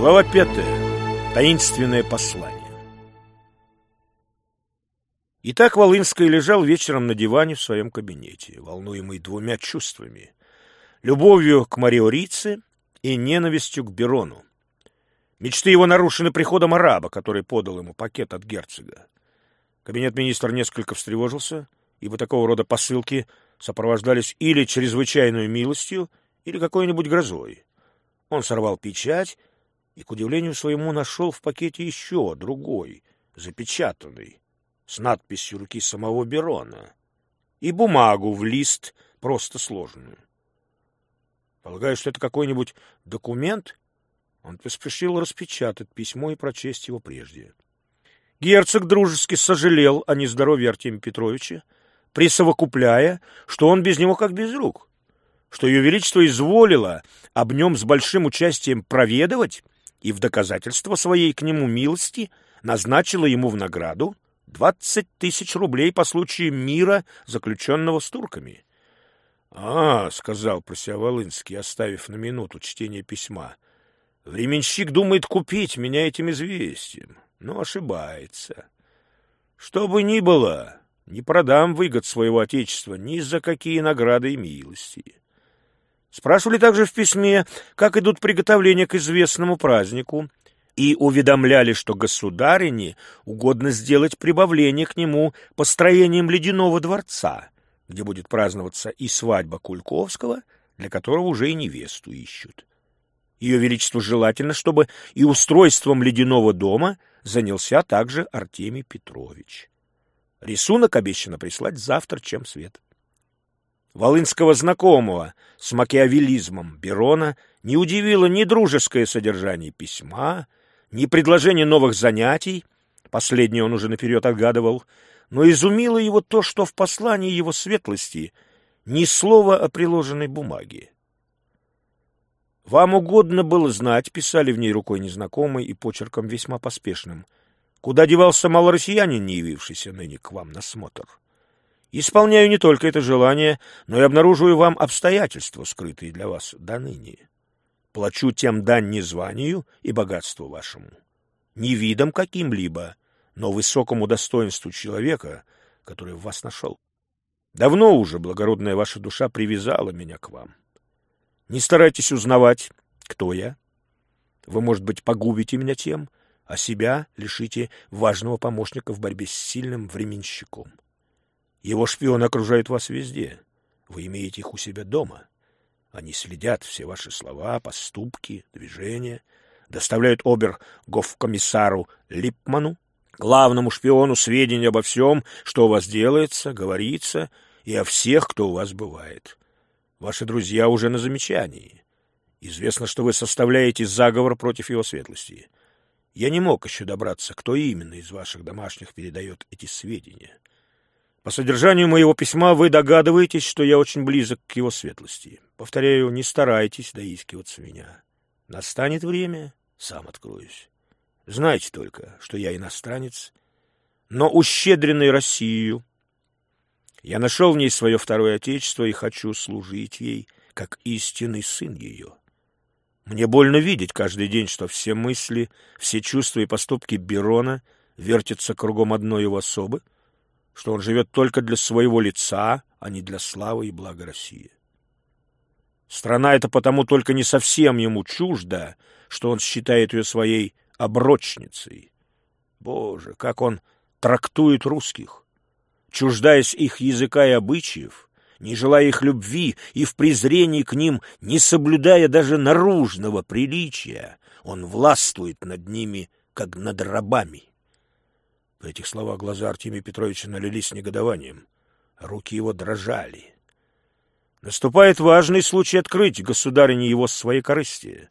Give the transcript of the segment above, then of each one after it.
Глава пятая. Таинственное послание. Итак, Волынский лежал вечером на диване в своем кабинете, волнуемый двумя чувствами — любовью к Мариорице и ненавистью к Берону. Мечты его нарушены приходом араба, который подал ему пакет от герцога. Кабинет министра несколько встревожился, ибо такого рода посылки сопровождались или чрезвычайной милостью, или какой-нибудь грозой. Он сорвал печать и, к удивлению своему, нашел в пакете еще другой, запечатанный, с надписью руки самого Берона, и бумагу в лист, просто сложенную. Полагаю, что это какой-нибудь документ, он поспешил распечатать письмо и прочесть его прежде. Герцог дружески сожалел о нездоровье Артемия Петровича, присовокупляя, что он без него как без рук, что ее величество изволило об нем с большим участием проведывать и в доказательство своей к нему милости назначила ему в награду двадцать тысяч рублей по случаю мира, заключенного с турками. — А, — сказал про себя Волынский, оставив на минуту чтение письма, — Временщик думает купить меня этим известием, но ошибается. Что бы ни было, не продам выгод своего отечества ни за какие награды и милости. Спрашивали также в письме, как идут приготовления к известному празднику, и уведомляли, что государине угодно сделать прибавление к нему построением ледяного дворца, где будет праздноваться и свадьба Кульковского, для которого уже и невесту ищут. Ее Величеству желательно, чтобы и устройством ледяного дома занялся также Артемий Петрович. Рисунок обещано прислать завтра, чем свет. Волынского знакомого с макиавелизмом Берона не удивило ни дружеское содержание письма, ни предложение новых занятий, последнее он уже наперед отгадывал, но изумило его то, что в послании его светлости ни слова о приложенной бумаге. Вам угодно было знать, писали в ней рукой незнакомой и почерком весьма поспешным, куда девался малороссиянин, не явившийся ныне к вам на смотр. Исполняю не только это желание, но и обнаруживаю вам обстоятельства, скрытые для вас до ныне. Плачу тем дань не званию и богатству вашему, не видом каким-либо, но высокому достоинству человека, который в вас нашел. Давно уже благородная ваша душа привязала меня к вам. Не старайтесь узнавать, кто я. Вы, может быть, погубите меня тем, а себя лишите важного помощника в борьбе с сильным временщиком. Его шпионы окружают вас везде. Вы имеете их у себя дома. Они следят все ваши слова, поступки, движения, доставляют обер-гофкомиссару Липману, главному шпиону, сведения обо всем, что у вас делается, говорится, и о всех, кто у вас бывает. Ваши друзья уже на замечании. Известно, что вы составляете заговор против его светлости. Я не мог еще добраться, кто именно из ваших домашних передает эти сведения. По содержанию моего письма вы догадываетесь, что я очень близок к его светлости. Повторяю, не старайтесь доискиваться меня. Настанет время, сам откроюсь. Знайте только, что я иностранец, но ущедренный Россию я нашел в ней свое второе отечество и хочу служить ей, как истинный сын ее. Мне больно видеть каждый день, что все мысли, все чувства и поступки Берона вертятся кругом одной его особы, что он живет только для своего лица, а не для славы и блага России. Страна эта потому только не совсем ему чужда, что он считает ее своей оброчницей. Боже, как он трактует русских! чуждаясь их языка и обычаев, не желая их любви и в презрении к ним, не соблюдая даже наружного приличия, он властвует над ними, как над рабами. При этих словах глаза Артемия Петровича налились негодованием, руки его дрожали. Наступает важный случай открыть государине его своей корысти.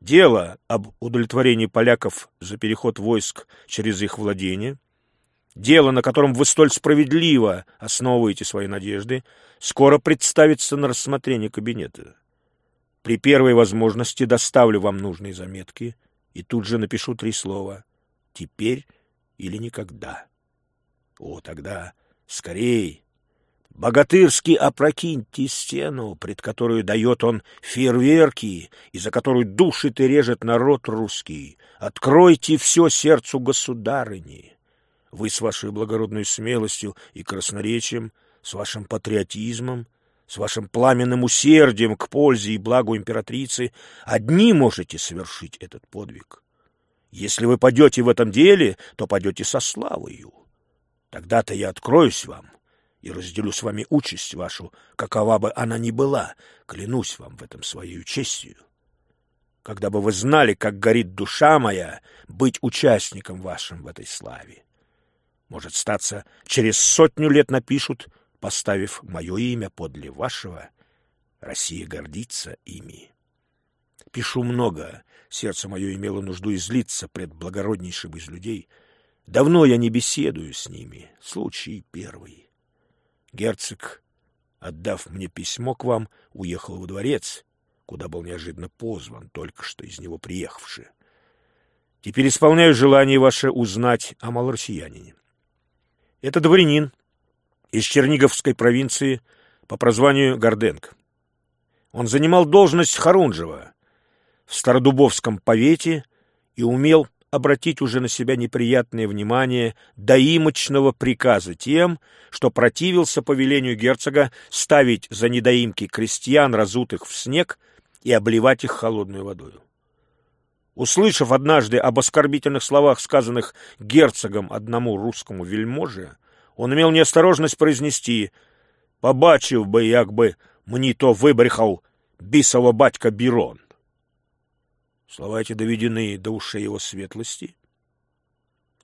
Дело об удовлетворении поляков за переход войск через их владение — Дело, на котором вы столь справедливо основываете свои надежды, скоро представится на рассмотрение кабинета. При первой возможности доставлю вам нужные заметки и тут же напишу три слова «теперь» или «никогда». О, тогда скорей, Богатырски опрокиньте стену, пред которую дает он фейерверки, и за которую душит и режет народ русский. Откройте все сердцу государыни. Вы с вашей благородной смелостью и красноречием, с вашим патриотизмом, с вашим пламенным усердием к пользе и благу императрицы одни можете совершить этот подвиг. Если вы падете в этом деле, то падете со славою. Тогда-то я откроюсь вам и разделю с вами участь вашу, какова бы она ни была, клянусь вам в этом своей честью. Когда бы вы знали, как горит душа моя, быть участником вашим в этой славе. Может, статься, через сотню лет напишут — поставив мое имя подле вашего, Россия гордится ими. Пишу много, сердце мое имело нужду излиться пред благороднейшим из людей. Давно я не беседую с ними, случай первый. Герцог, отдав мне письмо к вам, уехал во дворец, куда был неожиданно позван, только что из него приехавший. Теперь исполняю желание ваше узнать о малороссиянине. Это дворянин, из Черниговской провинции по прозванию Горденко. Он занимал должность Харунжева в Стародубовском повете и умел обратить уже на себя неприятное внимание доимочного приказа тем, что противился повелению герцога ставить за недоимки крестьян, разутых в снег, и обливать их холодной водой. Услышав однажды об оскорбительных словах, сказанных герцогом одному русскому вельможе, он имел неосторожность произнести «Побачив би, як би мені то вибрехав бісова батька Бірон». Слова эти доведены до ушей его светлости.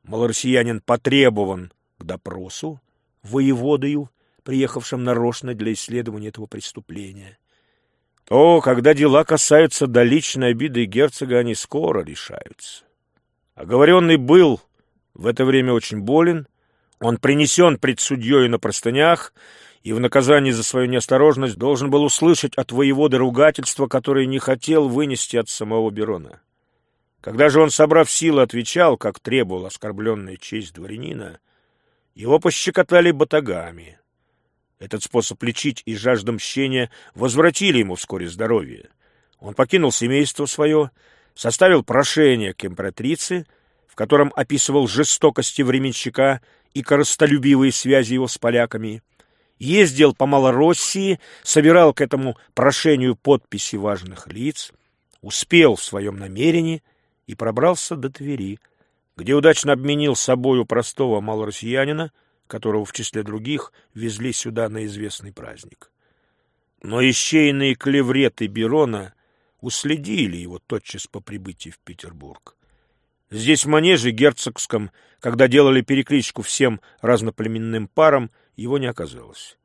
Малороссиянин потребован к допросу воеводою, приехавшим нарочно для исследования этого преступления. То, когда дела касаются до личной обиды герцога, они скоро решаются. Оговоренный был в это время очень болен он принесен пред судьей на простынях и в наказании за свою неосторожность должен был услышать от воеводы ругательство, которое не хотел вынести от самого Берона. Когда же он, собрав силы, отвечал, как требовал оскорбленная честь дворянина, его пощекотали батагами. Этот способ лечить и жажда мщения возвратили ему вскоре здоровье. Он покинул семейство свое, составил прошение к императрице, в котором описывал жестокости временщика и коростолюбивые связи его с поляками, ездил по Малороссии, собирал к этому прошению подписи важных лиц, успел в своем намерении и пробрался до Твери, где удачно обменил собою простого малороссиянина, которого в числе других везли сюда на известный праздник. Но ищейные клевреты Берона уследили его тотчас по прибытии в Петербург. Здесь, в манеже герцогском, когда делали перекличку всем разноплеменным парам, его не оказалось.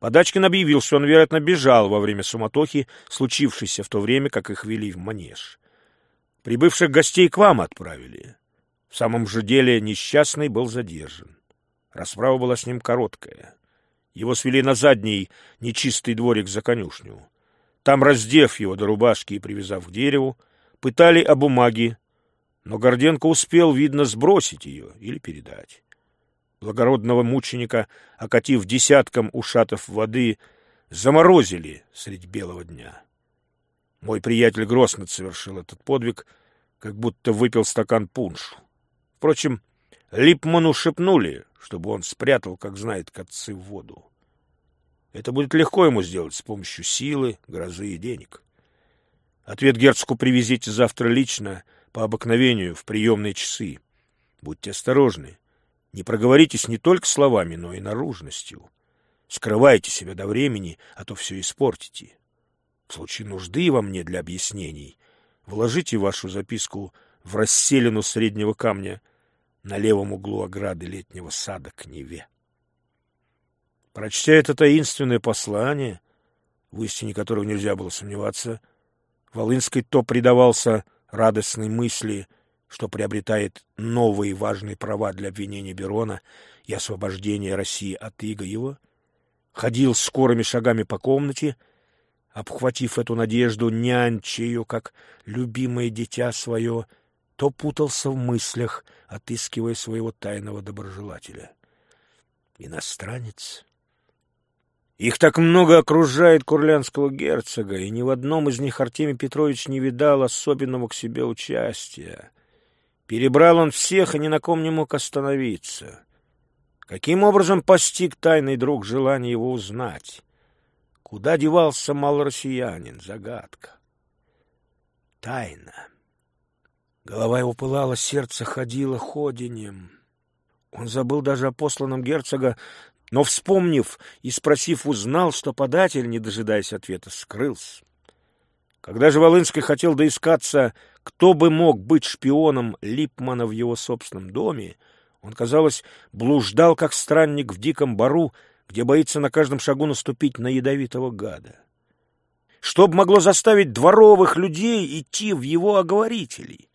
Подачкин объявил, что он, вероятно, бежал во время суматохи, случившейся в то время, как их вели в манеж. Прибывших гостей к вам отправили. В самом же деле несчастный был задержан. Расправа была с ним короткая. Его свели на задний нечистый дворик за конюшню. Там, раздев его до рубашки и привязав к дереву, пытали о бумаге, но Горденко успел, видно, сбросить ее или передать. Благородного мученика, окатив десятком ушатов воды, заморозили средь белого дня. Мой приятель Гроссмит совершил этот подвиг, как будто выпил стакан пуншу. Впрочем, Липману шепнули, чтобы он спрятал, как знает, котцы в воду. Это будет легко ему сделать с помощью силы, грозы и денег. Ответ герцогу привезите завтра лично — по обыкновению в приемные часы. Будьте осторожны. Не проговоритесь не только словами, но и наружностью. Скрывайте себя до времени, а то все испортите. В случае нужды во мне для объяснений вложите вашу записку в расселину среднего камня на левом углу ограды летнего сада к Неве. Прочтя это таинственное послание, в истине которого нельзя было сомневаться, Волынский то предавался радостной мысли, что приобретает новые важные права для обвинения Берона и освобождения России от иго его, ходил скорыми шагами по комнате, обхватив эту надежду, нянча ее, как любимое дитя свое, то путался в мыслях, отыскивая своего тайного доброжелателя. Иностранец, Их так много окружает курлянского герцога, и ни в одном из них Артемий Петрович не видал особенного к себе участия. Перебрал он всех и ни на ком не мог остановиться. Каким образом постиг тайный друг желание его узнать? Куда девался малороссиянин? Загадка. Тайна. Голова его пылала, сердце ходило ходенем. Он забыл даже о посланном герцога, но, вспомнив и спросив, узнал, что податель, не дожидаясь ответа, скрылся. Когда же Волынский хотел доискаться, кто бы мог быть шпионом Липмана в его собственном доме, он, казалось, блуждал, как странник в диком бару, где боится на каждом шагу наступить на ядовитого гада. Что бы могло заставить дворовых людей идти в его оговорителей?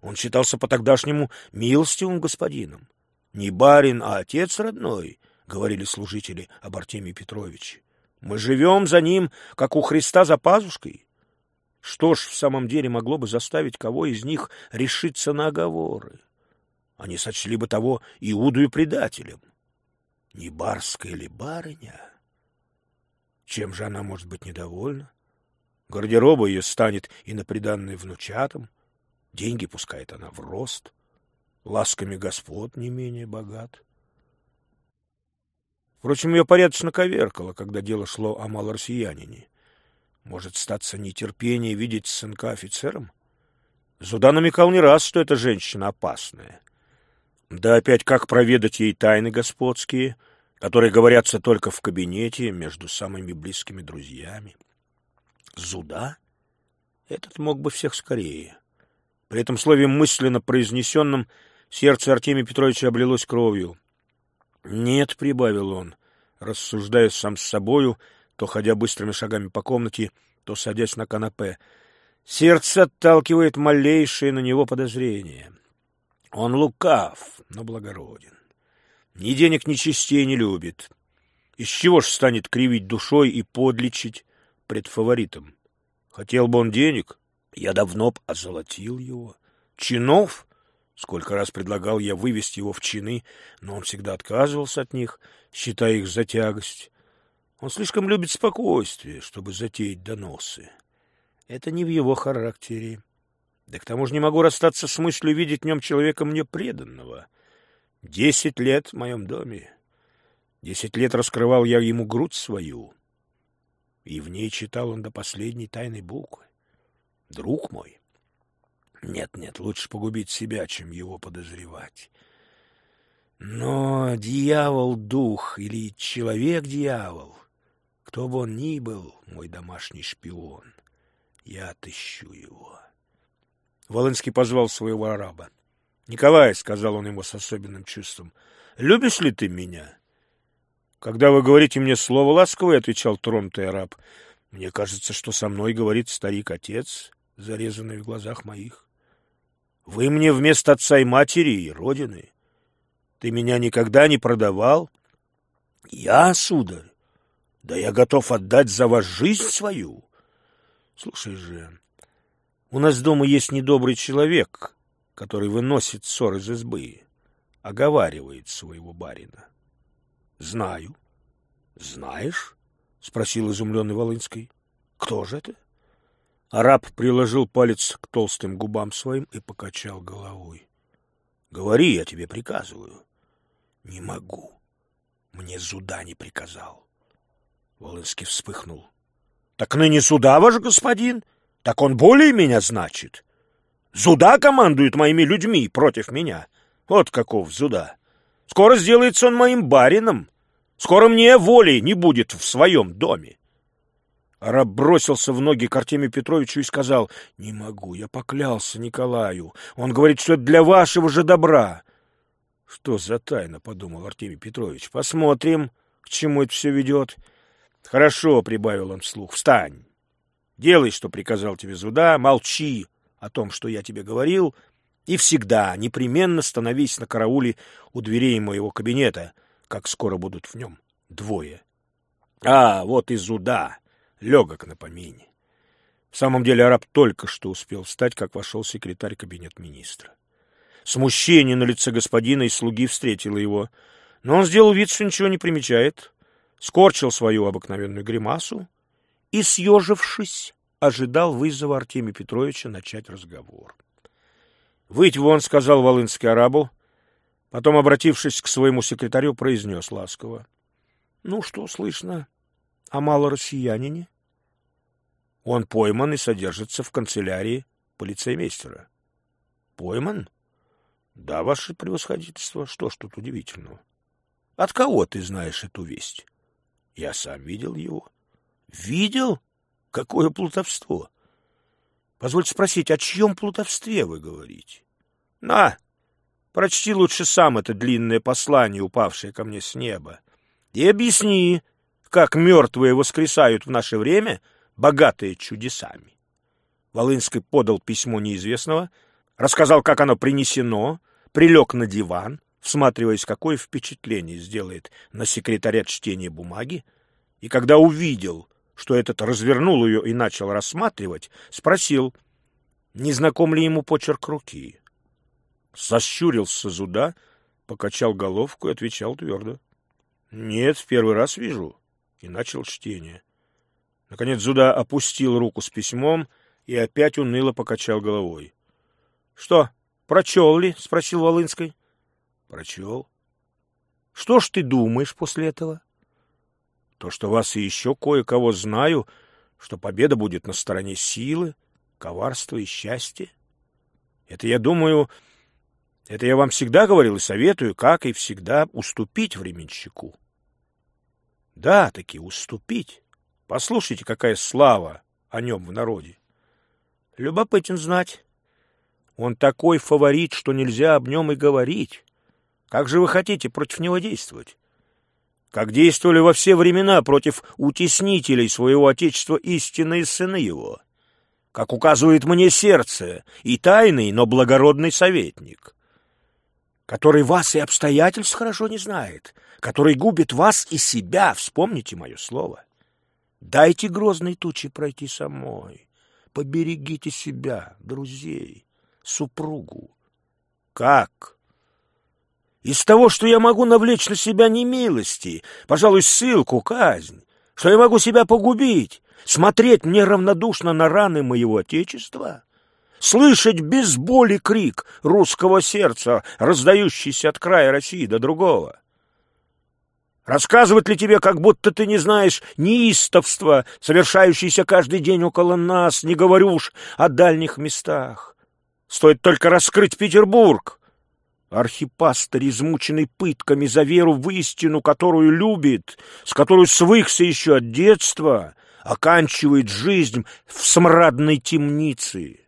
Он считался по-тогдашнему милостивым господином. Не барин, а отец родной, — говорили служители об Артемии Петровиче. Мы живем за ним, как у Христа за пазушкой. Что ж в самом деле могло бы заставить кого из них решиться на оговоры? Они сочли бы того Иудою предателем. Не барская ли барыня? Чем же она может быть недовольна? Гардероба ее станет и на приданной внучатам. Деньги пускает она в рост. Ласками господ не менее богат. Впрочем, ее порядочно коверкало, когда дело шло о малороссиянине. Может статься нетерпение видеть сынка офицером? Зуда намекал не раз, что эта женщина опасная. Да опять как проведать ей тайны господские, которые говорятся только в кабинете между самыми близкими друзьями? Зуда? Этот мог бы всех скорее. При этом слове мысленно произнесенном сердце Артемия Петровича облилось кровью. «Нет», — прибавил он, рассуждая сам с собою, то ходя быстрыми шагами по комнате, то садясь на канапе. Сердце отталкивает малейшее на него подозрение. Он лукав, но благороден. Ни денег, ни частей не любит. Из чего ж станет кривить душой и подлечить пред фаворитом? Хотел бы он денег, я давно б озолотил его. Чинов? Сколько раз предлагал я вывести его в чины, но он всегда отказывался от них, считая их за тягость. Он слишком любит спокойствие, чтобы затеять доносы. Это не в его характере. Да к тому же не могу расстаться с мыслью видеть в нем человека мне преданного. Десять лет в моем доме. Десять лет раскрывал я ему грудь свою, и в ней читал он до последней тайной буквы. Друг мой. Нет-нет, лучше погубить себя, чем его подозревать. Но дьявол-дух или человек-дьявол, кто бы он ни был, мой домашний шпион, я отыщу его. Волынский позвал своего араба. — Николай, — сказал он ему с особенным чувством, — любишь ли ты меня? — Когда вы говорите мне слово ласковое, — отвечал тронутый араб, — мне кажется, что со мной говорит старик-отец, зарезанный в глазах моих. Вы мне вместо отца и матери и родины. Ты меня никогда не продавал. Я, сударь, да я готов отдать за вас жизнь свою. Слушай же, у нас дома есть недобрый человек, который выносит ссор из избы, оговаривает своего барина. — Знаю. — Знаешь? — спросил изумленный Волынский. — Кто же это? Араб приложил палец к толстым губам своим и покачал головой. — Говори, я тебе приказываю. — Не могу. Мне Зуда не приказал. Волынский вспыхнул. — Так ныне суда, ваш господин? — так он более меня значит. Зуда командует моими людьми против меня. Вот каков Зуда. Скоро сделается он моим барином. Скоро мне воли не будет в своем доме. Араб бросился в ноги к Артемию Петровичу и сказал, «Не могу, я поклялся Николаю. Он говорит, что это для вашего же добра». «Что за тайна?» — подумал Артемий Петрович. «Посмотрим, к чему это все ведет». «Хорошо», — прибавил он вслух, — «встань». Делай, что приказал тебе Зуда, молчи о том, что я тебе говорил, и всегда непременно становись на карауле у дверей моего кабинета, как скоро будут в нем двое. А, вот и Зуда, легок на помине. В самом деле араб только что успел встать, как вошел секретарь кабинет министра. Смущение на лице господина и слуги встретило его, но он сделал вид, что ничего не примечает. Скорчил свою обыкновенную гримасу и, съежившись, ожидал вызова Артемия Петровича начать разговор. «Выйдь вон», — сказал Волынский арабу, потом, обратившись к своему секретарю, произнес ласково. «Ну, что слышно о малороссиянине?» «Он пойман и содержится в канцелярии полицеймейстера». «Пойман?» «Да, ваше превосходительство. Что ж тут удивительного?» «От кого ты знаешь эту весть?» «Я сам видел его». «Видел? Какое плутовство!» Позвольте спросить, о чьем плутовстве вы говорите? На, прочти лучше сам это длинное послание, упавшее ко мне с неба, и объясни, как мертвые воскресают в наше время, богатые чудесами. Волынский подал письмо неизвестного, рассказал, как оно принесено, прилег на диван, всматриваясь, какое впечатление сделает на секретаря чтение бумаги, и когда увидел, что этот развернул ее и начал рассматривать, спросил, не знаком ли ему почерк руки. Сощурился Зуда, покачал головку и отвечал твердо. — Нет, в первый раз вижу. И начал чтение. Наконец Зуда опустил руку с письмом и опять уныло покачал головой. — Что, прочел ли? — спросил Волынской. — Прочел. — Что ж ты думаешь после этого? То, что вас и еще кое-кого знаю, что победа будет на стороне силы, коварства и счастья. Это, я думаю, это я вам всегда говорил и советую, как и всегда, уступить временщику. Да, таки уступить. Послушайте, какая слава о нем в народе. Любопытен знать. Он такой фаворит, что нельзя об нем и говорить. Как же вы хотите против него действовать? как действовали во все времена против утеснителей своего отечества истинные сыны его, как указывает мне сердце и тайный, но благородный советник, который вас и обстоятельств хорошо не знает, который губит вас и себя, вспомните мое слово. Дайте грозной тучи пройти самой, поберегите себя, друзей, супругу. Как? Из того, что я могу навлечь на себя немилости, пожалуй, ссылку, казнь, что я могу себя погубить, смотреть мне равнодушно на раны моего Отечества, слышать без боли крик русского сердца, раздающийся от края России до другого. Рассказывать ли тебе, как будто ты не знаешь неистовства, совершающееся каждый день около нас, не говорю уж о дальних местах. Стоит только раскрыть Петербург, Архипастырь, измученный пытками за веру в истину, которую любит, с которой свыкся еще от детства, оканчивает жизнь в смрадной темнице.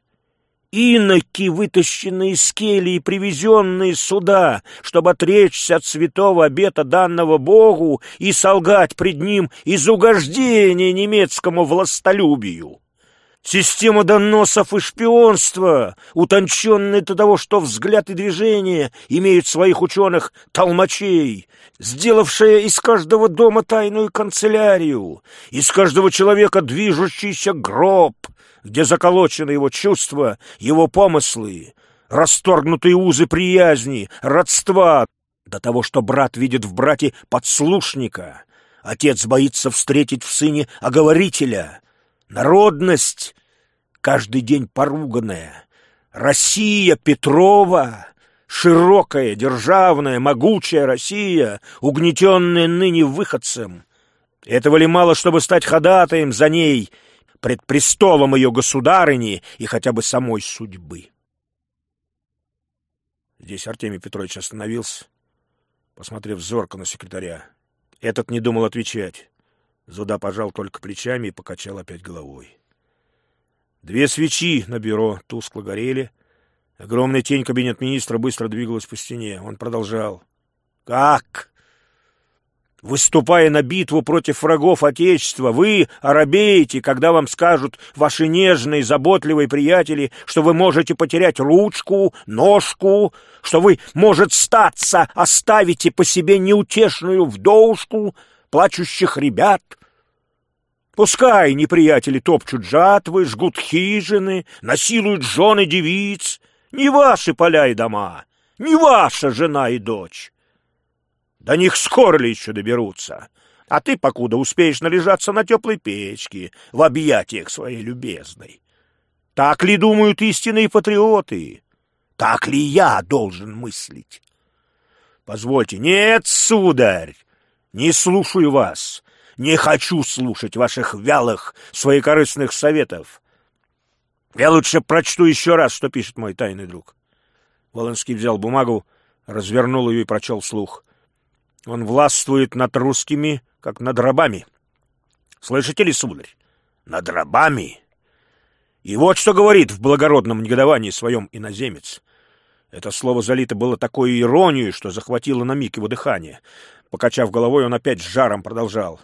Иноки, вытащенные из кельи и привезенные сюда, чтобы отречься от святого обета данного Богу и солгать пред ним из угождения немецкому властолюбию. Система доносов и шпионства, утонченная до того, что взгляд и движение имеют своих ученых толмачей, сделавшая из каждого дома тайную канцелярию, из каждого человека движущийся гроб, где заколочены его чувства, его помыслы, расторгнутые узы приязни, родства, до того, что брат видит в брате подслушника, отец боится встретить в сыне оговорителя — Народность, каждый день поруганная. Россия Петрова, широкая, державная, могучая Россия, угнетенная ныне выходцем. Этого ли мало, чтобы стать ходатаем за ней, пред престолом ее государыни и хотя бы самой судьбы? Здесь Артемий Петрович остановился, посмотрев зорко на секретаря. Этот не думал отвечать. Зуда пожал только плечами и покачал опять головой. Две свечи на бюро тускло горели. Огромная тень кабинет министра быстро двигалась по стене. Он продолжал. «Как? Выступая на битву против врагов Отечества, вы оробеете, когда вам скажут ваши нежные, заботливые приятели, что вы можете потерять ручку, ножку, что вы, может, статься, оставите по себе неутешную вдовушку, плачущих ребят, Пускай неприятели топчут жатвы, жгут хижины, насилуют жены девиц. Не ваши поля и дома, не ваша жена и дочь. До них скоро ли еще доберутся? А ты, покуда успеешь належаться на теплой печке в объятиях своей любезной. Так ли думают истинные патриоты? Так ли я должен мыслить? Позвольте. Нет, сударь, не слушаю вас. Не хочу слушать ваших вялых, своекорыстных советов. Я лучше прочту еще раз, что пишет мой тайный друг. Волынский взял бумагу, развернул ее и прочел слух. Он властвует над русскими, как над рабами. Слышите ли, сударь? Над рабами. И вот что говорит в благородном негодовании своем иноземец. Это слово залито было такой иронией, что захватило на миг его дыхание. Покачав головой, он опять с жаром продолжал.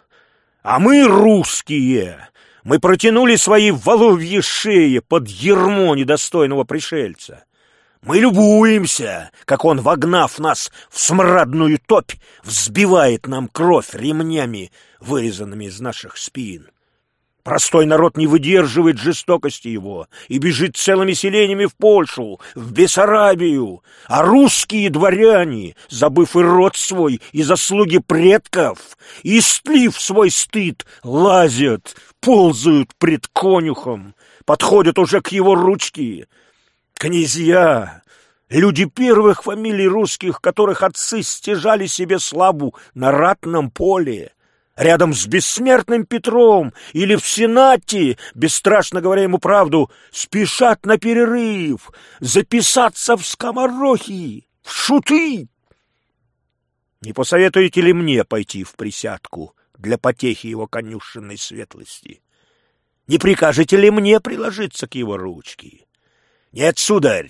«А мы, русские, мы протянули свои воловьи шеи под ермо недостойного пришельца. Мы любуемся, как он, вогнав нас в смрадную топь, взбивает нам кровь ремнями, вырезанными из наших спин. Простой народ не выдерживает жестокости его и бежит целыми селениями в Польшу, в Бессарабию, а русские дворяне, забыв и род свой, и заслуги предков, и стлив свой стыд, лазят, ползают пред конюхом, подходят уже к его ручке. Князья, люди первых фамилий русских, которых отцы стяжали себе славу на ратном поле, рядом с бессмертным Петром или в Сенате, бесстрашно говоря ему правду, спешат на перерыв, записаться в скоморохи, в шуты. Не посоветуете ли мне пойти в присядку для потехи его конюшенной светлости? Не прикажете ли мне приложиться к его ручке? Нет, сударь,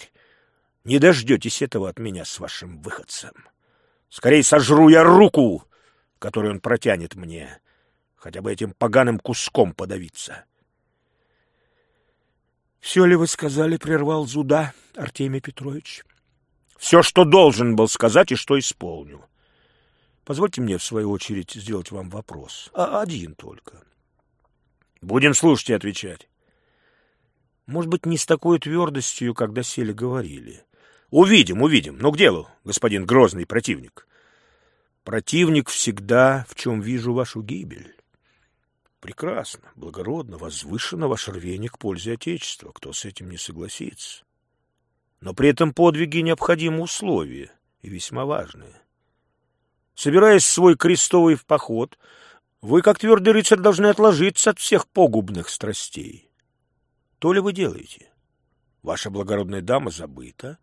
не дождетесь этого от меня с вашим выходцем. Скорей сожру я руку, который он протянет мне, хотя бы этим поганым куском подавиться. — Все ли вы сказали, — прервал Зуда Артемий Петрович? — Все, что должен был сказать и что исполню. Позвольте мне, в свою очередь, сделать вам вопрос. А один только. Будем слушать и отвечать. Может быть, не с такой твердостью, когда сели говорили. Увидим, увидим. Но к делу, господин грозный противник. Противник всегда, в чем вижу вашу гибель. Прекрасно, благородно, возвышено ваше рвение к пользе Отечества. Кто с этим не согласится? Но при этом подвиги необходимы условия, и весьма важные. Собираясь в свой крестовый в поход, вы, как твердый рыцарь, должны отложиться от всех погубных страстей. То ли вы делаете? Ваша благородная дама забыта,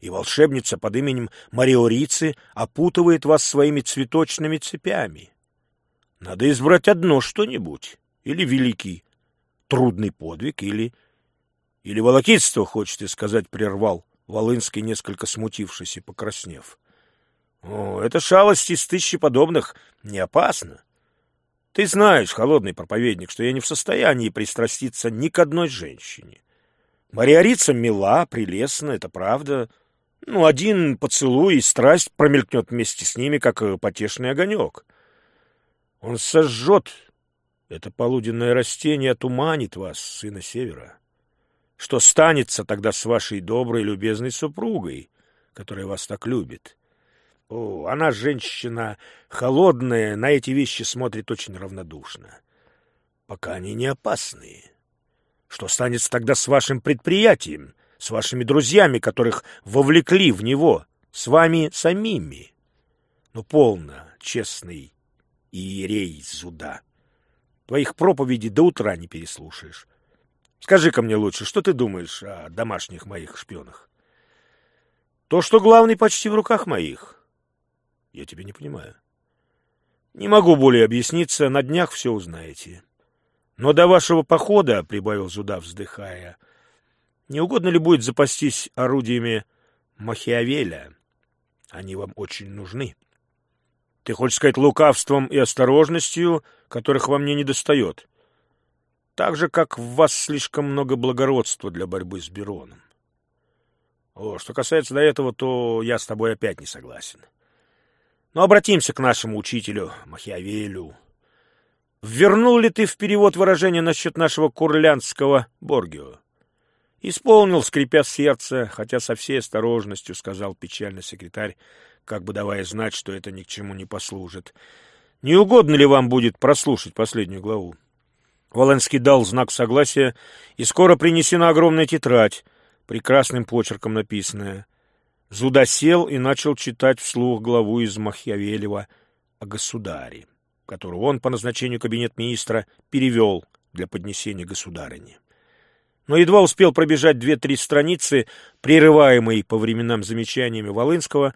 и волшебница под именем Мариорицы опутывает вас своими цветочными цепями. Надо избрать одно что-нибудь, или великий трудный подвиг, или... Или волокитство, хочете сказать, прервал Волынский, несколько смутившись и покраснев. О, это шалость из тысячи подобных не опасно. Ты знаешь, холодный проповедник, что я не в состоянии пристраститься ни к одной женщине. Мариорица мила, прелестна, это правда, — ну, один поцелуй и страсть промелькнет вместе с ними, как э, потешный огонек. Он сожжет это полуденное растение, отуманит вас, сына севера. Что станется тогда с вашей доброй, любезной супругой, которая вас так любит? О, она женщина холодная, на эти вещи смотрит очень равнодушно. Пока они не опасные. Что станется тогда с вашим предприятием, с вашими друзьями, которых вовлекли в него, с вами самими. Ну, полно, честный иерей Зуда. Твоих проповедей до утра не переслушаешь. Скажи-ка мне лучше, что ты думаешь о домашних моих шпионах? То, что главный почти в руках моих. Я тебя не понимаю. Не могу более объясниться, на днях все узнаете. Но до вашего похода, — прибавил Зуда, вздыхая, — не угодно ли будет запастись орудиями Махиавеля? Они вам очень нужны. Ты хочешь сказать лукавством и осторожностью, которых во мне не достает? Так же, как в вас слишком много благородства для борьбы с Бероном. О, что касается до этого, то я с тобой опять не согласен. Но обратимся к нашему учителю Махиавелю. Вернул ли ты в перевод выражение насчет нашего курлянского Боргио? Исполнил, скрипя сердце, хотя со всей осторожностью, сказал печально секретарь, как бы давая знать, что это ни к чему не послужит. Не угодно ли вам будет прослушать последнюю главу? Волынский дал знак согласия, и скоро принесена огромная тетрадь, прекрасным почерком написанная. Зуда сел и начал читать вслух главу из Махьявелева о государе, которую он по назначению кабинет министра перевел для поднесения государыне. Но едва успел пробежать две-три страницы, прерываемые по временам замечаниями Волынского,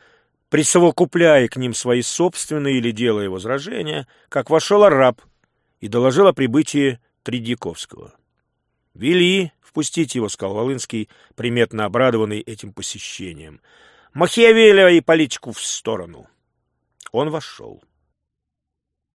присовокупляя к ним свои собственные или делая возражения, как вошел араб и доложил о прибытии Тридьяковского. «Вели впустить его», — сказал Волынский, приметно обрадованный этим посещением. «Махиавелия и политику в сторону». Он вошел.